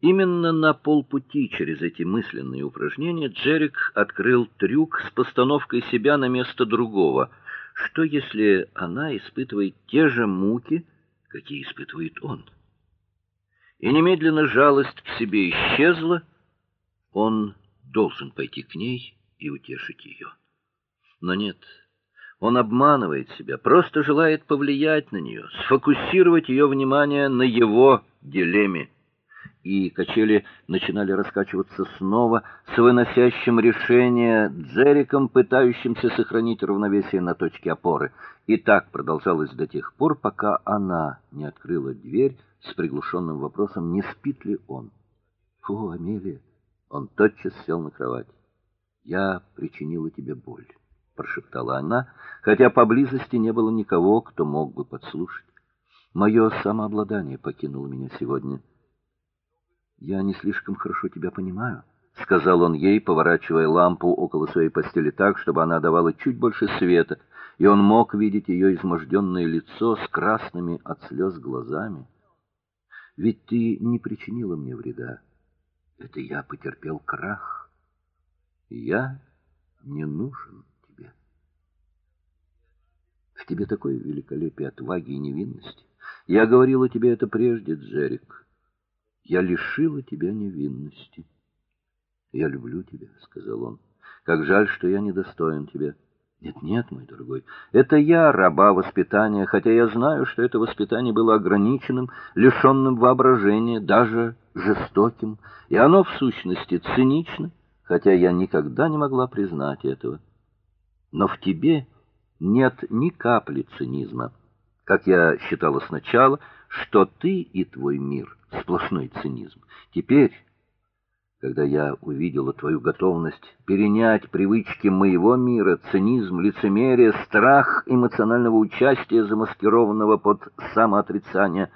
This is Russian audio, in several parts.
Именно на полпути через эти мысленные упражнения Джерик открыл трюк с постановкой себя на место другого. Что если она испытывает те же муки, какие испытывает он? И немедленно жалость к себе исчезла. Он должен пойти к ней и утешить ее. Но нет. Он обманывает себя, просто желает повлиять на нее, сфокусировать ее внимание на его дилемме и качели начинали раскачиваться снова с выносящим решение Джериком, пытающимся сохранить равновесие на точке опоры. И так продолжалось до тех пор, пока она не открыла дверь с приглушенным вопросом: "Не спит ли он?" "Фу, Амелия". Он тотчас сел на кровать. "Я причинила тебе боль", прошептала она, хотя поблизости не было никого, кто мог бы подслушать. Мое самообладание покинуло меня сегодня. Я не слишком хорошо тебя понимаю, сказал он ей, поворачивая лампу около своей постели так, чтобы она давала чуть больше света, и он мог видеть ее изможденное лицо с красными от слез глазами. Ведь ты не причинила мне вреда. Это я потерпел крах. Я не нужен тебе. В тебе такое великолепие отваги и невинности. Я говорила тебе это прежде, Джерик. Я лишила тебя невинности. Я люблю тебя, сказал он. Как жаль, что я недостоин тебя. Нет, нет, мой дорогой. Это я раба воспитания, хотя я знаю, что это воспитание было ограниченным, лишенным воображения, даже жестоким, и оно в сущности цинично, хотя я никогда не могла признать этого. Но в тебе нет ни капли цинизма. Как я считала сначала, что ты и твой мир сплошной цинизм. Теперь, когда я увидела твою готовность перенять привычки моего мира, цинизм, лицемерие, страх эмоционального участия, замаскированного под самоотрицание,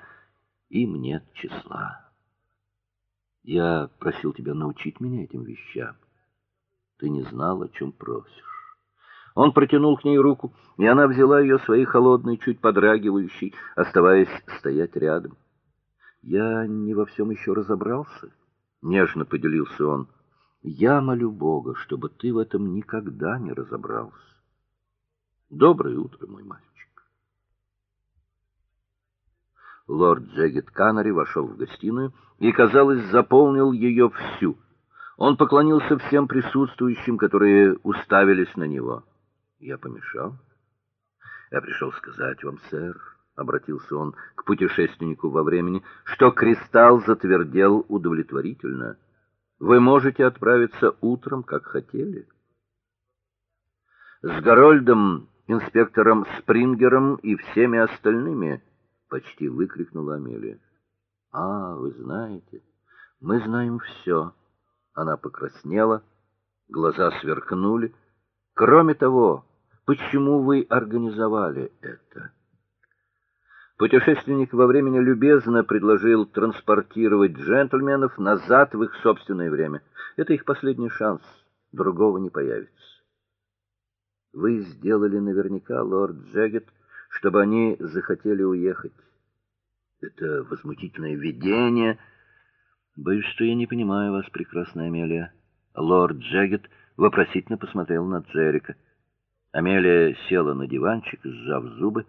им нет числа. Я просил тебя научить меня этим вещам. Ты не знал, о чем просишь. Он протянул к ней руку, и она взяла ее своей холодной, чуть подрагивающей, оставаясь стоять рядом. Я не во всем еще разобрался, нежно поделился он. Я молю Бога, чтобы ты в этом никогда не разобрался. Доброе утро, мой мальчик. Лорд Джегет Канари вошел в гостиную и, казалось, заполнил ее всю. Он поклонился всем присутствующим, которые уставились на него. Я помешал? Я пришел сказать вам, сэр, обратился он к путешественнику во времени, что кристалл затвердел удовлетворительно. Вы можете отправиться утром, как хотели. С Горольдом, инспектором Спрингером и всеми остальными, почти выкрикнула Амелия. А, вы знаете, мы знаем все. Она покраснела, глаза сверкнули. Кроме того, почему вы организовали это? Путешественник во времени любезно предложил транспортировать джентльменов назад в их собственное время. Это их последний шанс, другого не появится. Вы сделали наверняка, лорд Джегет, чтобы они захотели уехать. Это возмутительное видение. Боюсь, что я не понимаю вас, прекрасная Амелия. Лорд Джегет вопросительно посмотрел на Джерика. Амелия села на диванчик, сжав зубы.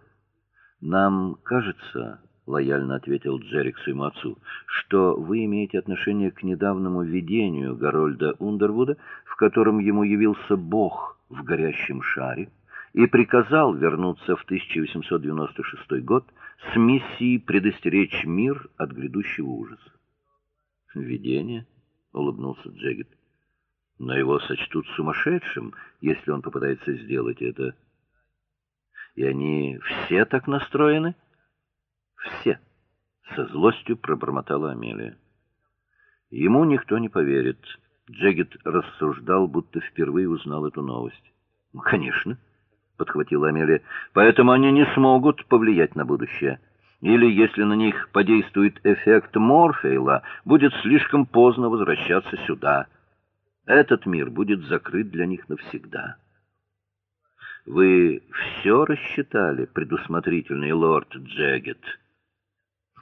Нам кажется, лояльно ответил Джерик отцу, что вы имеете отношение к недавнему видению Гарольда Ундервуда, в котором ему явился Бог в горящем шаре и приказал вернуться в 1896 год с миссией предостеречь мир от грядущего ужаса. Видение, улыбнулся Джегет. Но его сочтут сумасшедшим, если он попытается сделать это. И они все так настроены? Все, со злостью пробормотала Амелия. Ему никто не поверит. Джегет рассуждал, будто впервые узнал эту новость. Ну, конечно, подхватила Амелия. Поэтому они не смогут повлиять на будущее. Или если на них подействует эффект Морфея, будет слишком поздно возвращаться сюда. Этот мир будет закрыт для них навсегда. Вы все рассчитали, предусмотрительный лорд Джегет.